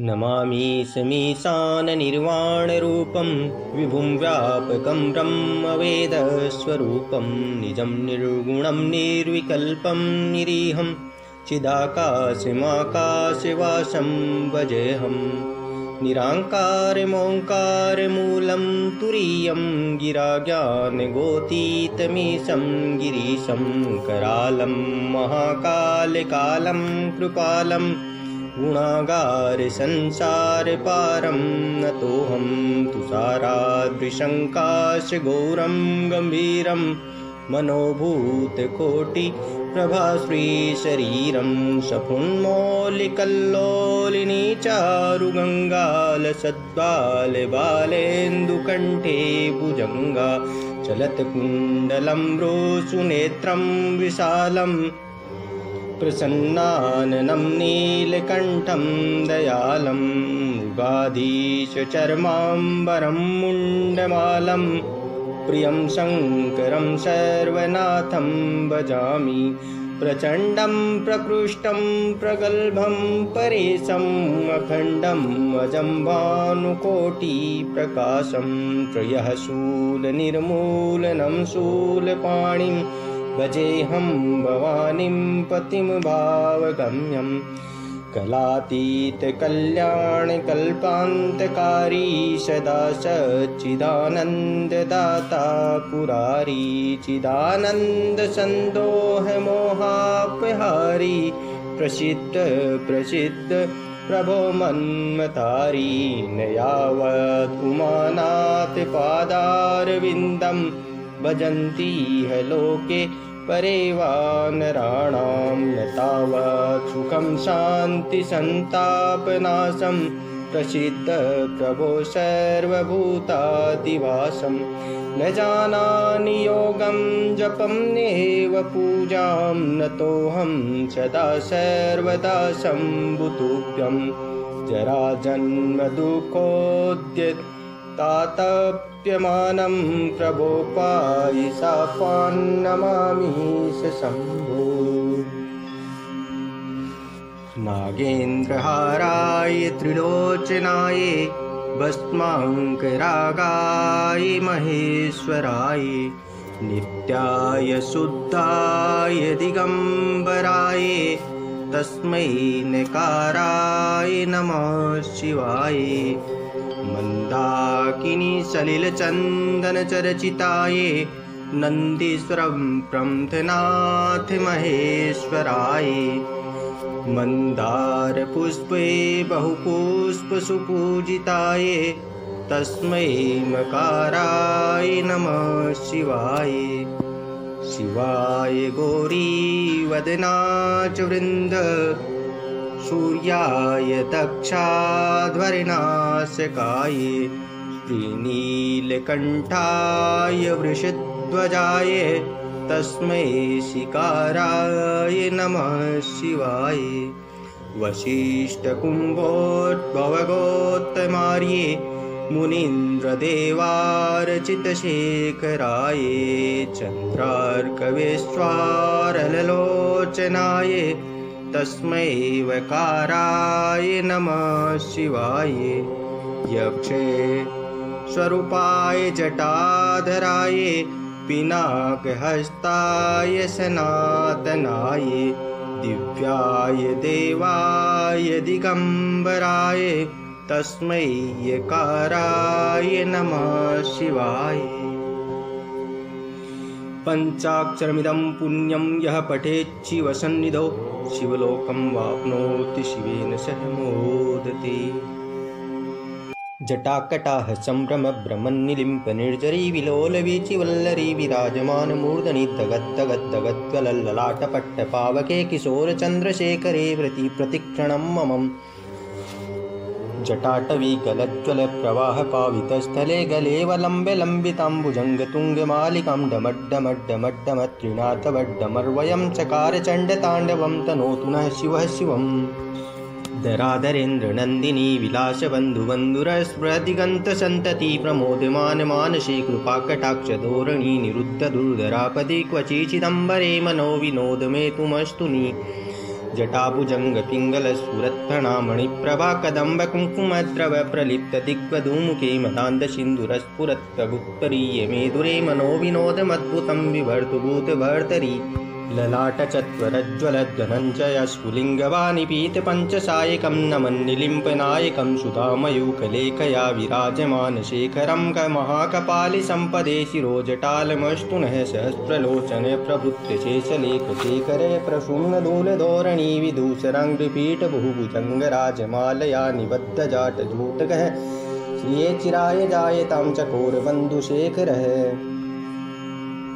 नमामि समीशाननिर्वाणरूपं विभुं व्यापकं ब्रह्मवेदस्वरूपं निजं निर्गुणं निर्विकल्पं निरीहं चिदाकाशमाकाशवासं भजेऽहं निराङ्कारमोङ्कारमूलं तुरीयं गिराज्ञानगोतीतमीशं गिरीशं करालं महाकालकालं कृपालम् गुणागारसंसारपारं नतोऽहं तुषारादृशङ्काशगौरं गम्भीरं मनोभूतकोटिप्रभाश्रीशरीरं सपुन्मौलिकल्लोलिनी चारुगङ्गालसद्बालबालेन्दुकण्ठे भुजङ्गा चलत्कुण्डलं रोसुनेत्रं विशालम् प्रसन्नाननं नीलकण्ठं दयालं मृगाधीशचर्माम्बरं मुण्डमालं प्रियं शङ्करं सर्वनाथं भजामि प्रचण्डं प्रकृष्टं प्रगल्भं परेशम् अखण्डम् अजम्भानुकोटिप्रकाशं त्रयः शूलनिर्मूलनं शूलपाणिम् भजेऽहं भवानीं पतिं भावगम्यं। कलातीतकल्याणकल्पान्तकारी सदा सच्चिदानन्ददाता पुरारी चिदानन्दसन्दोहमोहापहारी प्रसिद्ध प्रसिद्ध प्रभो मन्मतारी न यावत् उमानाथपादारविन्दं भजन्ती ह लोके परे वा नराणां न तावत् सुखं शान्तिसन्तापनाशं प्रसिद्धप्रभो सर्वभूतादिवासं। न जानानि योगं जपं नेव पूजां नतोऽहं सदा सर्वदा शम्भुतुभ्यं जराजन्मदुःखोद्यतातप्यमानं प्रभोपायि सापान्नमामि शम्भो। नागेन्द्रहाराय त्रिलोचनाय भस्माङ्करागाय महेश्वराय नित्याय शुद्धाय दिगम्बराय तस्मै नकाराय नमः शिवाय मन्दाकिनी सलिलचन्दनचरचिताय नन्दीश्वरं प्रन्थनाथ महेश्वराय मन्दारपुष्पे बहुपुष्पसुपूजिताय तस्मै मकाराय नमः शिवाय। शिवाय गौरीवदना च वृन्द सूर्याय दक्षाध्वरिनाशकाय श्रीनीलकण्ठाय वृषध्वजाय तस्मै शिकाराय नमः शिवाय। वसिष्ठकुम्भोद्भवगोत्तमार्ये मुनीन्द्रदेवार्चितशेखराय चन्द्रार्कवेश्वारललोचनाय तस्मै वकाराय नमः शिवाय। यक्षे स्वरूपाय जटाधराय पिनाकहस्ताय सनातनाय दिव्याय देवाय दिगम्बराय तस्मै यकाराय नमः शिवाय पञ्चाक्षरमिदं पुण्यं यः पठेत् शिवसन्निधौ शिवलोकं वाप्नोति शिवेन सह मोदते। जटाकटाः सम्भ्रमभ्रमन्निलिम्पनिर्जरी विलोलवीचिवल्लरी विराजमानमूर्धनि तगद्दगद्दगद्गलल्ललाटपट्टपावके किशोरचन्द्रशेखरे व्रति प्रतिक्षणं ममम् जटाटवीगलज्ज्वलप्रवाहपावितस्थले गलेवलम्ब्य लम्बिताम्बुजङ्गतुङ्गमालिकां डमड्डमड्डमड्डमत्रिनाथवड्डमर्वयं चकारचण्डताण्डवं तनोतु नः शिवः शिवम्। दरादरेन्द्रनन्दिनी विलासबन्धुबन्धुरस्मृदिगन्तसन्तति प्रमोदमानमानसे कृपाकटाक्षधोरणी क्वचि चिदम्बरे मनो विनोद मे तुमस्तुनि जटाभुजङ्गपिङ्गलस्फुरत्प्रणामणिप्रभा कदम्बकुङ्कुमद्रव प्रलिप्तदिग्वधूमुखे मदान्तसिन्धुरस्फुरत्तगुत्तरीय मेधुरे मनोविनोदमद्भुतं विभर्तुभूतभर्तरी ललाटचत्वरज्ज्वलध्वनञ्जय स्फुलिङ्गवानि पीतपञ्चसायकं नमन्निलिम्पनायकं सुधामयूखलेखया विराजमानशेखरं कमहाकपालि सम्पदे शिरोजटालमस्तु नः सहस्रलोचने प्रभृत्य शेषलेखशेखरे प्रसून्नदूलधोरणी विदूषराङ्गपीठभुभुजङ्गराजमालया निबद्धजाटधूतकः श्रिये चिराय जायतां चकोरबन्धुशेखरः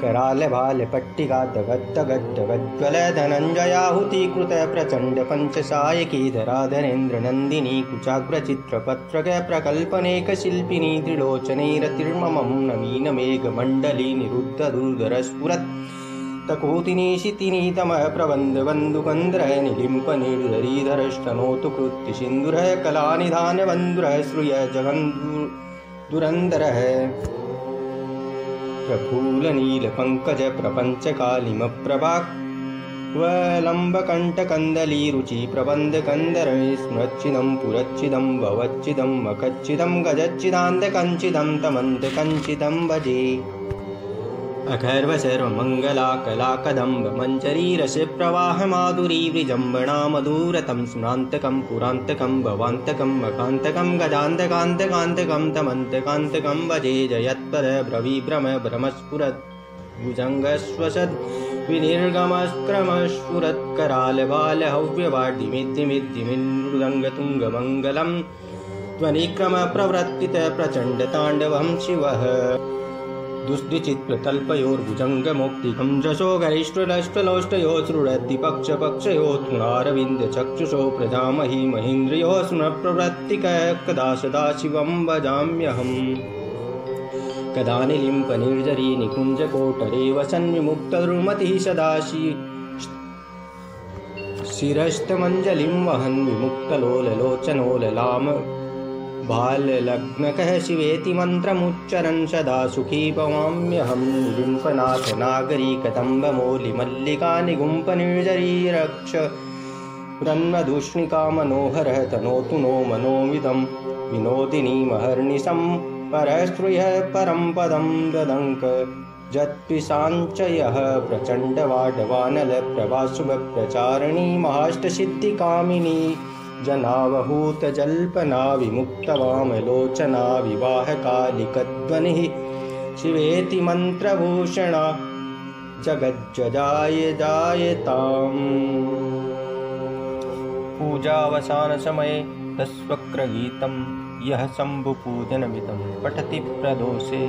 करालबालपट्टिका दगद्दगद्दगज्ज्वल धनञ्जयाहुतिकृत प्रचण्ड पञ्चसायकीधराधरेन्द्रनन्दिनी कुचाग्रचित्रपत्रक प्रकल्पनेकशिल्पिनी त्रिलोचनैरतिर्ममं नवीनमेघमण्डली निरुद्धदुर्धरस्फुरत् तकोतिनी शितिनीतमः प्रबन्धबन्धुकन्धरः निलिम्पनिर्धरीधरष्टनोतु कृत्यसिन्धुरः कलानिधानबन्धुरः श्रूय जगन्दुरन्दरः प्रफूलनीलपङ्कजप्रपञ्चकालिमप्रभाक्वलम्बकण्ठकन्दलीरुचिप्रबन्धकन्दर स्मृच्छिदं पुरच्छिदं भवच्छिदं मखच्छिदं गजच्छिदान्तकञ्चिदं भजे अखर्वशर्वमङ्गला कलाकदम्बमञ्जरीरसप्रवाहमाधुरी वृजम्बणा मधुरतं स्मरान्तकं पुरान्तकं भवान्तकं मकान्तकं गजान्तकान्तकान्तकं तमन्तकान्तकं भजे जयत्परब्रवीभ्रम भ्रमस्फुरत् भुजङ्गश्वसद् विनिर्गमस्क्रमस्फुरत्करालबालहव्यवाड्डिमिद्दिमिद्दिमिन्मृदङ्गतुङ्गमङ्गलं ध्वनिक्रमप्रवर्तितप्रचण्डताण्डवं शिवः दुष्टिचित्रतल्पयोर्भुजङ्गमुक्तिकं जशो गरिष्ठलष्टलोष्टयो सृढद्दिपक्षपक्षयो तृणारविन्दचक्षुषो प्रजामहि महीन्द्रियो स्मप्रवृत्तिकः कदा सदाशिवं भजाम्यहम् कदा निलिम्पनिर्जरी निकुञ्जकोटरे वसन्विमुक्तरुमतिः सदा शिरस्तमञ्जलिं वहन् विमुक्तलोललोचनोललाम बाललग्नकः शिवेति मन्त्रमुच्चरन् सदा सुखी भवाम्यहं निलिम्पनाथनागरीकदम्बमौलिमल्लिका निगुम्पनिर्जरीरक्ष रन्मधूष्णिका मनोहरः तनोतु नो मनोमिदं विनोदिनी महर्निशं परस्पृह्य परं पदं ददङ्क जत्पिशाञ्चयः प्रचण्डवाडवानलप्रभाशुभप्रचारिणी महाष्टसिद्धिकामिनी जनावहूतजल्पना विमुक्तवामलोचना विवाहकालिकध्वनिः शिवेति मन्त्रभूषणा जगज्जजाय जायताम् पूजावसानसमये तस्वक्रगीतं यः शम्भुपूजनमिदं पठति प्रदोषे।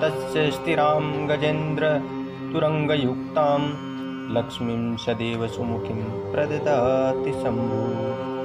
तस्य स्थिरां गजेन्द्रतुरङ्गयुक्तां लक्ष्मीं सदैव सुमुखीं प्रददाति शम्भुः